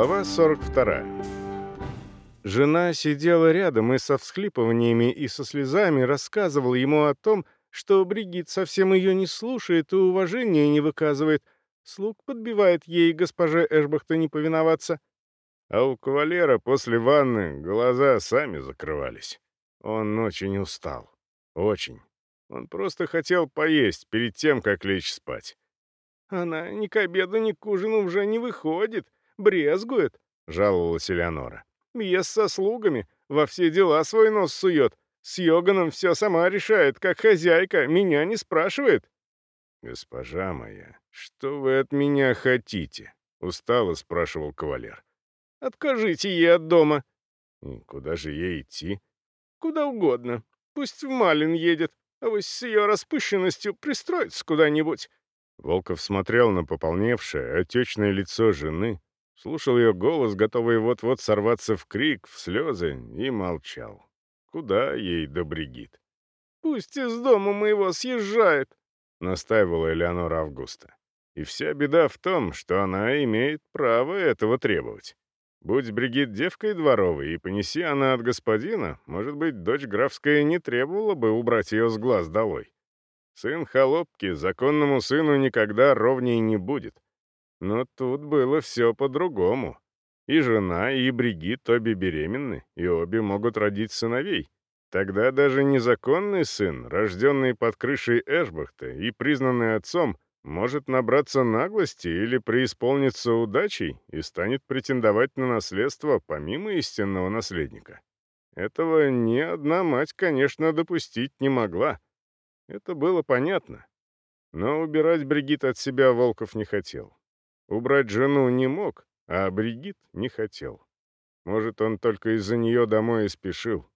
Глава 42. Жена сидела рядом и со всхлипываниями и со слезами рассказывала ему о том, что Бригит совсем ее не слушает и уважения не выказывает. Слуг подбивает ей госпоже Эшбахта не повиноваться. А у кавалера после ванны глаза сами закрывались. Он очень устал. Очень. Он просто хотел поесть перед тем, как лечь спать. «Она ни к обеду, ни к ужину уже не выходит», брезгует», — жаловалась Элеонора. «Ест со слугами, во все дела свой нос сует. С Йоганом все сама решает, как хозяйка, меня не спрашивает». «Госпожа моя, что вы от меня хотите?» — устало спрашивал кавалер. «Откажите ей от дома». «Куда же ей идти?» «Куда угодно. Пусть в Малин едет, а вы с ее распущенностью пристроится куда-нибудь». Волков смотрел на пополневшее, отечное лицо жены, Слушал ее голос, готовый вот-вот сорваться в крик, в слезы, и молчал. Куда ей до Бригит? «Пусть из дома моего съезжает!» — настаивала Элеонора Августа. И вся беда в том, что она имеет право этого требовать. Будь Бригит девкой дворовой, и понеси она от господина, может быть, дочь графская не требовала бы убрать ее с глаз долой. Сын холопки законному сыну никогда ровней не будет — но тут было все по-другому. И жена, и Бригит обе беременны, и обе могут родить сыновей. Тогда даже незаконный сын, рожденный под крышей Эшбахта и признанный отцом, может набраться наглости или преисполниться удачей и станет претендовать на наследство помимо истинного наследника. Этого ни одна мать, конечно, допустить не могла. Это было понятно. Но убирать Бригит от себя Волков не хотел. Убрать жену не мог, а Бригит не хотел. Может, он только из-за нее домой и спешил.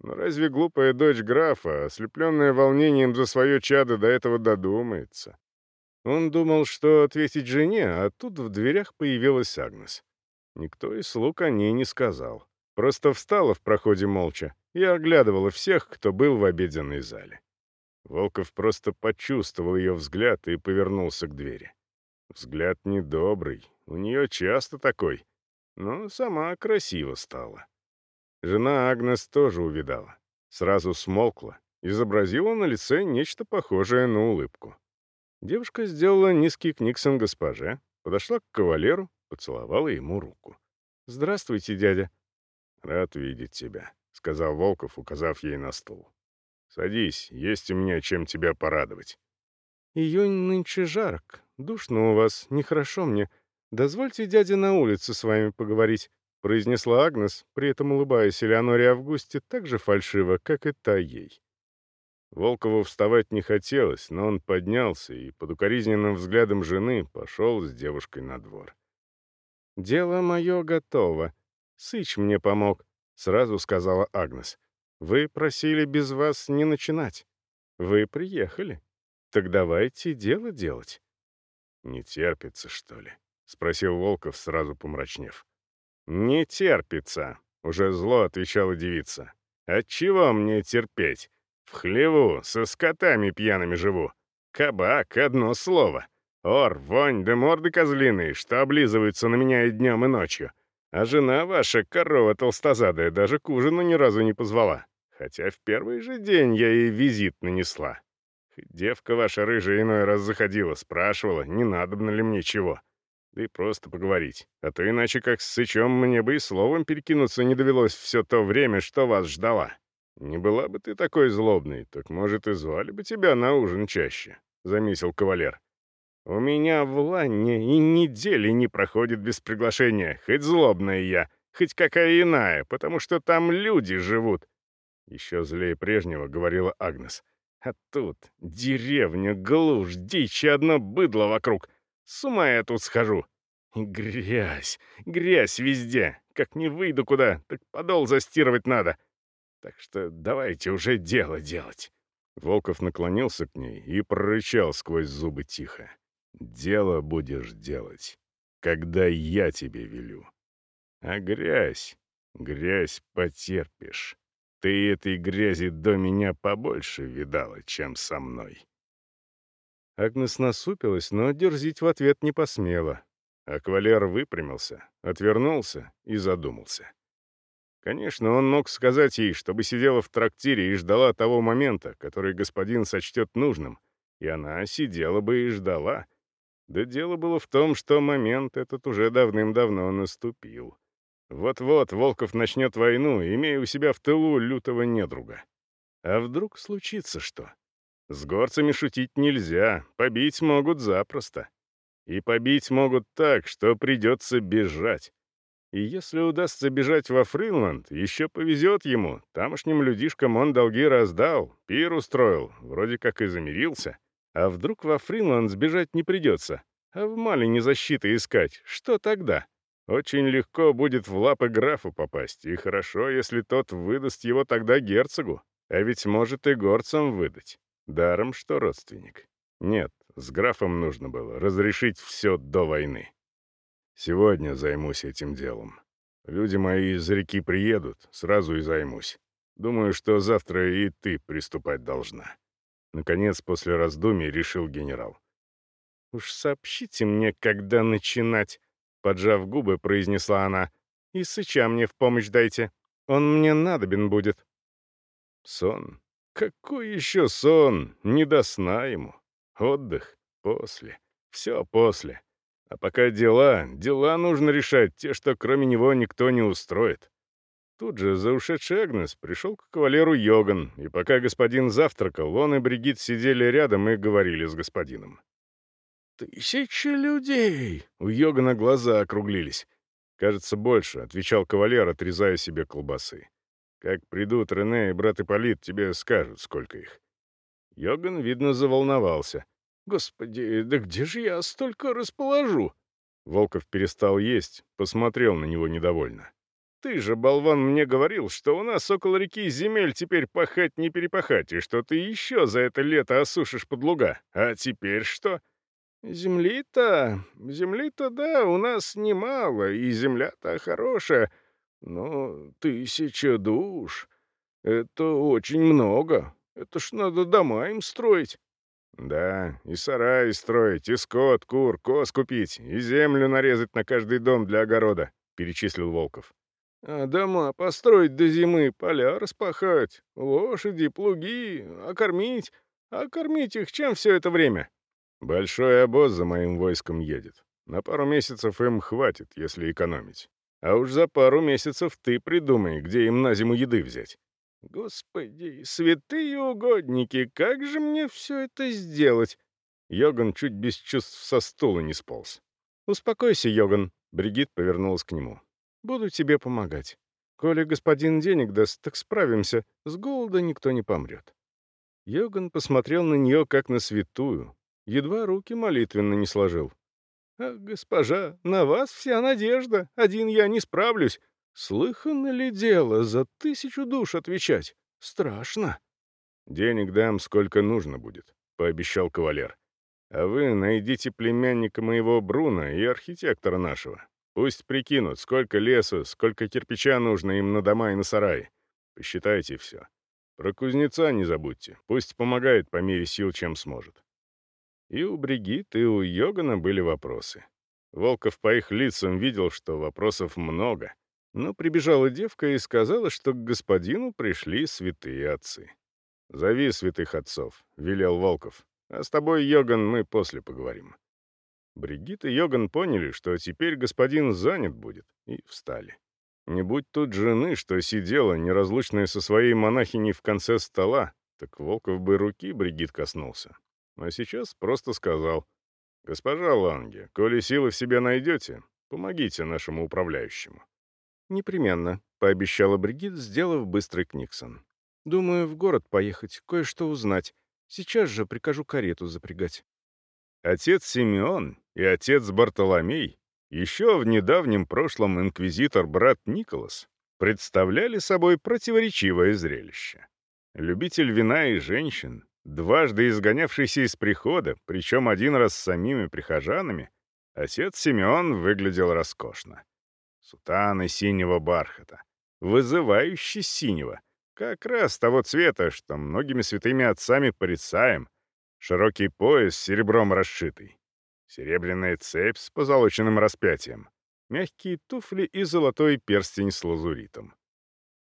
Но разве глупая дочь графа, ослепленная волнением за свое чадо, до этого додумается? Он думал, что ответить жене, а тут в дверях появилась Агнес. Никто и слуг о ней не сказал. Просто встала в проходе молча и оглядывала всех, кто был в обеденной зале. Волков просто почувствовал ее взгляд и повернулся к двери. Взгляд недобрый, у нее часто такой. Но сама красиво стала. Жена Агнес тоже увидала. Сразу смолкла, изобразила на лице нечто похожее на улыбку. Девушка сделала низкий книксон госпоже, подошла к кавалеру, поцеловала ему руку. «Здравствуйте, дядя». «Рад видеть тебя», — сказал Волков, указав ей на стул. «Садись, есть у меня чем тебя порадовать». «Июнь нынче жарок, душно у вас, нехорошо мне. Дозвольте дяде на улице с вами поговорить», — произнесла Агнес, при этом улыбаясь Элеоноре Августе так же фальшиво, как и та ей. Волкову вставать не хотелось, но он поднялся и под укоризненным взглядом жены пошел с девушкой на двор. «Дело мое готово. Сыч мне помог», — сразу сказала Агнес. «Вы просили без вас не «Не терпится, что ли?» — спросил Волков, сразу помрачнев. «Не терпится!» — уже зло отвечала девица. «Отчего мне терпеть? В хлеву, со скотами пьяными живу. Кабак — одно слово. Ор, вонь да морды козлиные, что облизываются на меня и днем, и ночью. А жена ваша, корова толстозадая, даже к ужину ни разу не позвала. Хотя в первый же день я ей визит нанесла девка ваша рыжая иной раз заходила, спрашивала, не надобно ли мне чего. Да и просто поговорить. А то иначе как с Сычом мне бы и словом перекинуться не довелось все то время, что вас ждала. Не была бы ты такой злобной, так, может, и звали бы тебя на ужин чаще», — заметил кавалер. «У меня в Лане и недели не проходит без приглашения, хоть злобная я, хоть какая иная, потому что там люди живут». Еще злее прежнего говорила Агнес. А тут деревня, глушь, дичь и одно быдло вокруг. С ума я тут схожу. И грязь, грязь везде. Как не выйду куда, так подол застирывать надо. Так что давайте уже дело делать. Волков наклонился к ней и прорычал сквозь зубы тихо. «Дело будешь делать, когда я тебе велю. А грязь, грязь потерпишь». Ты этой грязи до меня побольше видала, чем со мной. Агнес насупилась, но дерзить в ответ не посмела. Аквалер выпрямился, отвернулся и задумался. Конечно, он мог сказать ей, чтобы сидела в трактире и ждала того момента, который господин сочтет нужным, и она сидела бы и ждала. Да дело было в том, что момент этот уже давным-давно наступил. Вот-вот Волков начнет войну, имея у себя в тылу лютого недруга. А вдруг случится что? С горцами шутить нельзя, побить могут запросто. И побить могут так, что придется бежать. И если удастся бежать во Фринланд, еще повезет ему. Тамошним людишкам он долги раздал, пир устроил, вроде как и замирился. А вдруг во Фринланд сбежать не придется, а в Малине защиты искать, что тогда? Очень легко будет в лапы графа попасть, и хорошо, если тот выдаст его тогда герцогу, а ведь может и горцам выдать. Даром, что родственник. Нет, с графом нужно было разрешить все до войны. Сегодня займусь этим делом. Люди мои из реки приедут, сразу и займусь. Думаю, что завтра и ты приступать должна. Наконец, после раздумий решил генерал. «Уж сообщите мне, когда начинать», поджав губы, произнесла она. «И сыча мне в помощь дайте. Он мне надобен будет». Сон. Какой еще сон? Не до сна ему. Отдых. После. Все после. А пока дела, дела нужно решать, те, что кроме него никто не устроит. Тут же за ушедший Агнес пришел к кавалеру Йоган, и пока господин завтракал, он и Бригит сидели рядом и говорили с господином. «Тысячи людей!» — у Йогана глаза округлились. «Кажется, больше», — отвечал кавалер, отрезая себе колбасы. «Как придут Рене и брат Ипполит, тебе скажут, сколько их». Йоган, видно, заволновался. «Господи, да где же я столько расположу?» Волков перестал есть, посмотрел на него недовольно. «Ты же, болван, мне говорил, что у нас около реки земель теперь пахать не перепахать, и что ты еще за это лето осушишь под луга. А теперь что?» «Земли-то... земли-то, да, у нас немало, и земля-то хорошая, но тысяча душ — это очень много. Это ж надо дома им строить». «Да, и сарай строить, и скот, кур, коз купить, и землю нарезать на каждый дом для огорода», — перечислил Волков. «А дома построить до зимы, поля распахать, лошади, плуги, окормить. А, а кормить их чем все это время?» Большой обоз за моим войском едет. На пару месяцев им хватит, если экономить. А уж за пару месяцев ты придумай, где им на зиму еды взять. Господи, святые угодники, как же мне все это сделать? Йоган чуть без чувств со стула не сполз. «Успокойся, Йоган», — Бригит повернулась к нему. «Буду тебе помогать. Коли господин денег даст, так справимся. С голода никто не помрет». Йоган посмотрел на нее, как на святую, едва руки молитвенно не сложил. «Ах, госпожа, на вас вся надежда, один я не справлюсь. Слыхано ли дело за тысячу душ отвечать? Страшно». «Денег дам, сколько нужно будет», — пообещал кавалер. «А вы найдите племянника моего Бруна и архитектора нашего. Пусть прикинут, сколько леса, сколько кирпича нужно им на дома и на сараи. Посчитайте все. Про кузнеца не забудьте, пусть помогает по мере сил, чем сможет». И у Бригитты, и у Йогана были вопросы. Волков по их лицам видел, что вопросов много. Но прибежала девка и сказала, что к господину пришли святые отцы. «Зови святых отцов», — велел Волков. «А с тобой, Йоган, мы после поговорим». Бригит и Йоган поняли, что теперь господин занят будет, и встали. Не будь тут жены, что сидела, неразлучная со своей монахиней в конце стола, так Волков бы руки Бригит коснулся а сейчас просто сказал. «Госпожа Ланге, коли силы в себе найдете, помогите нашему управляющему». «Непременно», — пообещала Бригит, сделав быстрый Книксон. «Думаю, в город поехать, кое-что узнать. Сейчас же прикажу карету запрягать». Отец Симеон и отец Бартоломей, еще в недавнем прошлом инквизитор-брат Николас, представляли собой противоречивое зрелище. Любитель вина и женщин, Дважды изгонявшийся из прихода, причем один раз с самими прихожанами, отец Симеон выглядел роскошно. Сутаны синего бархата, вызывающий синего, как раз того цвета, что многими святыми отцами порицаем, широкий пояс серебром расшитый, серебряная цепь с позолоченным распятием, мягкие туфли и золотой перстень с лазуритом.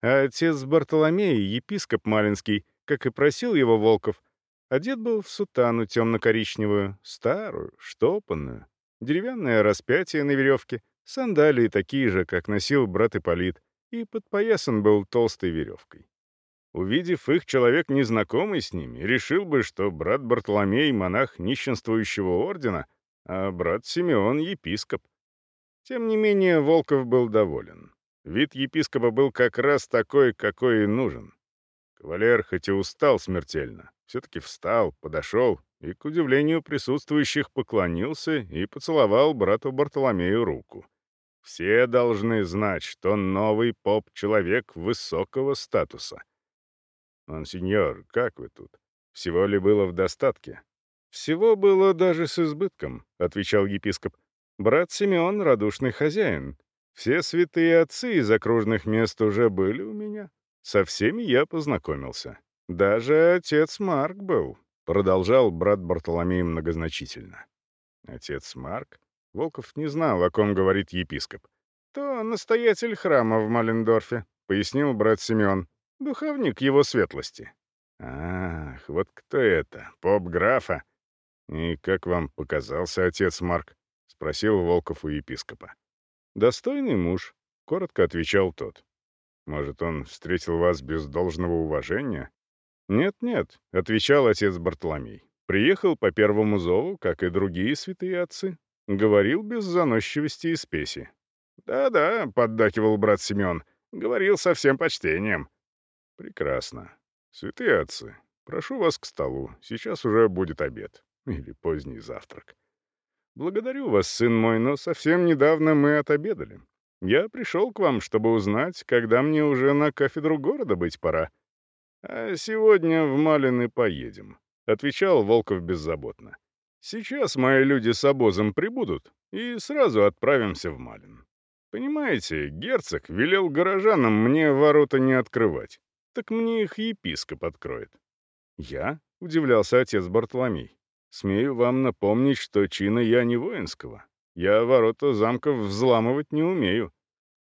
А отец Бартоломея, епископ Малинский, как и просил его Волков, Одет был в сутану темно-коричневую, старую, штопанную, деревянное распятие на веревке, сандалии такие же, как носил брат Ипполит, и подпоясан был толстой веревкой. Увидев их, человек, незнакомый с ними, решил бы, что брат Бартоломей — монах нищенствующего ордена, а брат Симеон — епископ. Тем не менее, Волков был доволен. Вид епископа был как раз такой, какой и нужен. Кавалер хоть и устал смертельно, все-таки встал, подошел и, к удивлению присутствующих, поклонился и поцеловал брату Бартоломею руку. Все должны знать, что новый поп-человек высокого статуса. «Монсеньор, как вы тут? Всего ли было в достатке?» «Всего было даже с избытком», — отвечал епископ. «Брат Симеон — радушный хозяин. Все святые отцы из окружных мест уже были у меня. Со всеми я познакомился». Даже отец Марк был, — продолжал брат Бартоломей многозначительно. Отец Марк? Волков не знал, о ком говорит епископ. То настоятель храма в Малендорфе, — пояснил брат Семен. Духовник его светлости. Ах, вот кто это, поп-графа? И как вам показался отец Марк? — спросил Волков у епископа. «Достойный муж», — коротко отвечал тот. «Может, он встретил вас без должного уважения?» «Нет, нет», — отвечал отец Бартоломей. «Приехал по первому зову, как и другие святые отцы. Говорил без заносчивости и спеси». «Да-да», — поддакивал брат Семен. «Говорил со всем почтением». «Прекрасно. Святые отцы, прошу вас к столу. Сейчас уже будет обед. Или поздний завтрак». «Благодарю вас, сын мой, но совсем недавно мы отобедали. Я пришел к вам, чтобы узнать, когда мне уже на кафедру города быть пора». А «Сегодня в Малины поедем», — отвечал Волков беззаботно. «Сейчас мои люди с обозом прибудут, и сразу отправимся в Малин. Понимаете, герцог велел горожанам мне ворота не открывать, так мне их епископ откроет». «Я?» — удивлялся отец Бартоломей. «Смею вам напомнить, что чина я не воинского. Я ворота замков взламывать не умею.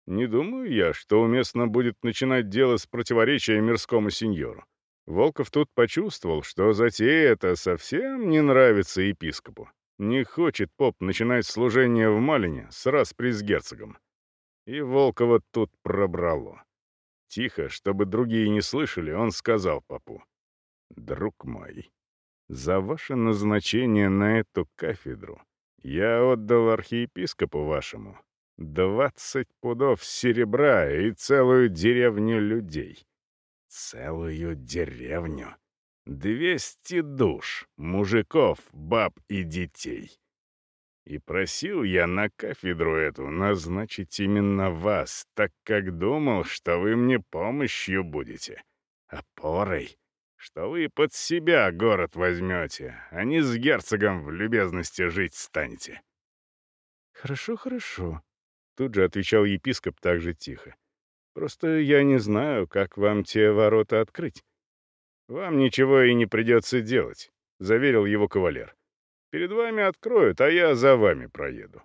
Не думаю я, что уместно будет начинать дело с противоречия мирскому сеньору. Волков тут почувствовал, что затея эта совсем не нравится епископу. Не хочет поп начинать служение в Малине с распри с герцогом. И Волкова тут пробрало. Тихо, чтобы другие не слышали, он сказал попу. «Друг мой, за ваше назначение на эту кафедру я отдал архиепископу вашему двадцать пудов серебра и целую деревню людей. Целую деревню. Двести душ, мужиков, баб и детей. И просил я на кафедру эту назначить именно вас, так как Тут же отвечал епископ так же тихо. «Просто я не знаю, как вам те ворота открыть». «Вам ничего и не придется делать», — заверил его кавалер. «Перед вами откроют, а я за вами проеду.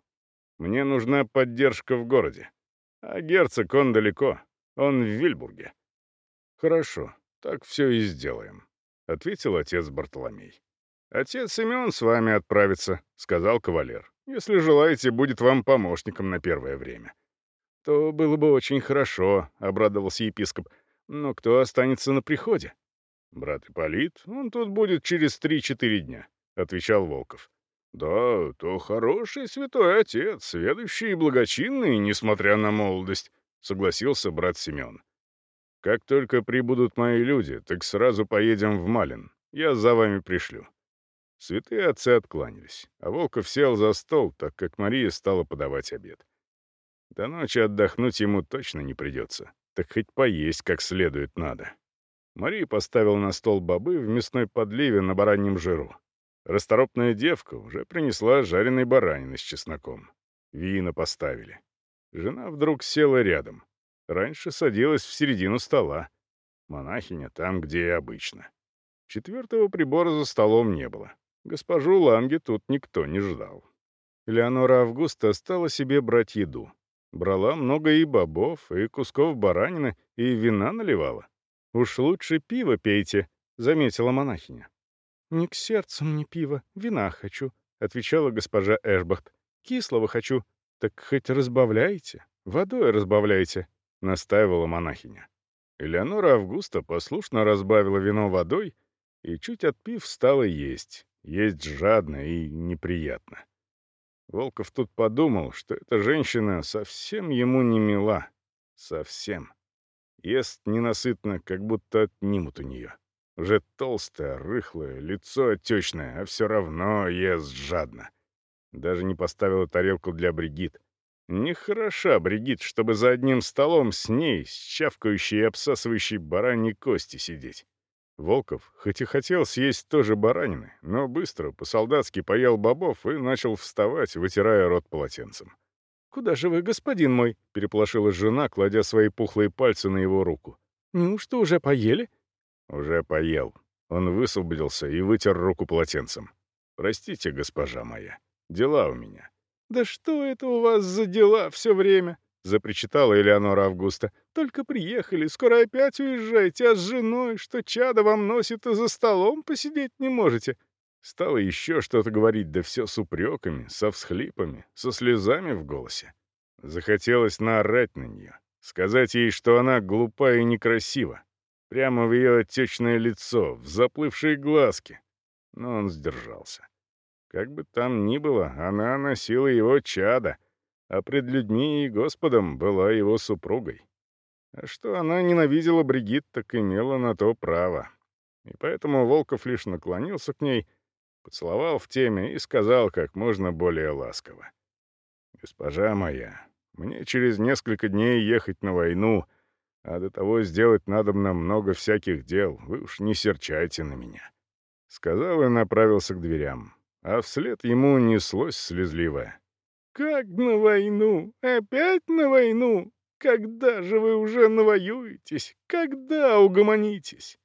Мне нужна поддержка в городе. А герцог, он далеко, он в Вильбурге». «Хорошо, так все и сделаем», — ответил отец Бартоломей. «Отец Семен с вами отправится», — сказал кавалер. Если желаете, будет вам помощником на первое время». «То было бы очень хорошо», — обрадовался епископ. «Но кто останется на приходе?» «Брат Ипполит, он тут будет через три-четыре дня», — отвечал Волков. «Да, то хороший святой отец, ведущий и благочинный, несмотря на молодость», — согласился брат Семен. «Как только прибудут мои люди, так сразу поедем в Малин. Я за вами пришлю. Святые отцы откланялись, а Волков сел за стол, так как Мария стала подавать обед. До ночи отдохнуть ему точно не придется, так хоть поесть как следует надо. Мария поставила на стол бобы в мясной подливе на бараньем жиру. Расторопная девка уже принесла жареной баранины с чесноком. Вина поставили. Жена вдруг села рядом. Раньше садилась в середину стола. Монахиня там, где и обычно. Четвертого прибора за столом не было. Госпожу Ланге тут никто не ждал. Леонора Августа стала себе брать еду. Брала много и бобов, и кусков баранины, и вина наливала. «Уж лучше пиво пейте», — заметила монахиня. «Не к сердцу мне пиво, вина хочу», — отвечала госпожа Эшбахт. «Кислого хочу. Так хоть разбавляйте, водой разбавляйте», — настаивала монахиня. Элеонора Августа послушно разбавила вино водой и, чуть отпив, стала есть. Есть жадно и неприятно. Волков тут подумал, что эта женщина совсем ему не мила. Совсем. Ест ненасытно, как будто отнимут у нее. Уже толстая, рыхлая, лицо отечное, а все равно ест жадно. Даже не поставила тарелку для Бригит. Нехороша Бригит, чтобы за одним столом с ней, с Волков, хоть и хотел съесть тоже баранины, но быстро, по-солдатски, поел бобов и начал вставать, вытирая рот полотенцем. «Куда же вы, господин мой?» — переплошилась жена, кладя свои пухлые пальцы на его руку. «Неужто уже поели?» «Уже поел». Он высвободился и вытер руку полотенцем. «Простите, госпожа моя, дела у меня». «Да что это у вас за дела все время?» Запричитала Элеонора Августа. «Только приехали, скоро опять уезжаете, а с женой, что чадо вам носит, и за столом посидеть не можете». Стало еще что-то говорить, да все с упреками, со всхлипами, со слезами в голосе. Захотелось наорать на нее, сказать ей, что она глупа и некрасива. Прямо в ее отечное лицо, в заплывшие глазки. Но он сдержался. Как бы там ни было, она носила его чада — а пред людьми и Господом была его супругой. А что она ненавидела Бригит, так имела на то право. И поэтому Волков лишь наклонился к ней, поцеловал в теме и сказал как можно более ласково. «Госпожа моя, мне через несколько дней ехать на войну, а до того сделать надо мне много всяких дел, вы уж не серчайте на меня». Сказал и направился к дверям, а вслед ему неслось слезливое как на войну, опять на войну. Когда же вы уже навоюетесь? Когда угомонитесь?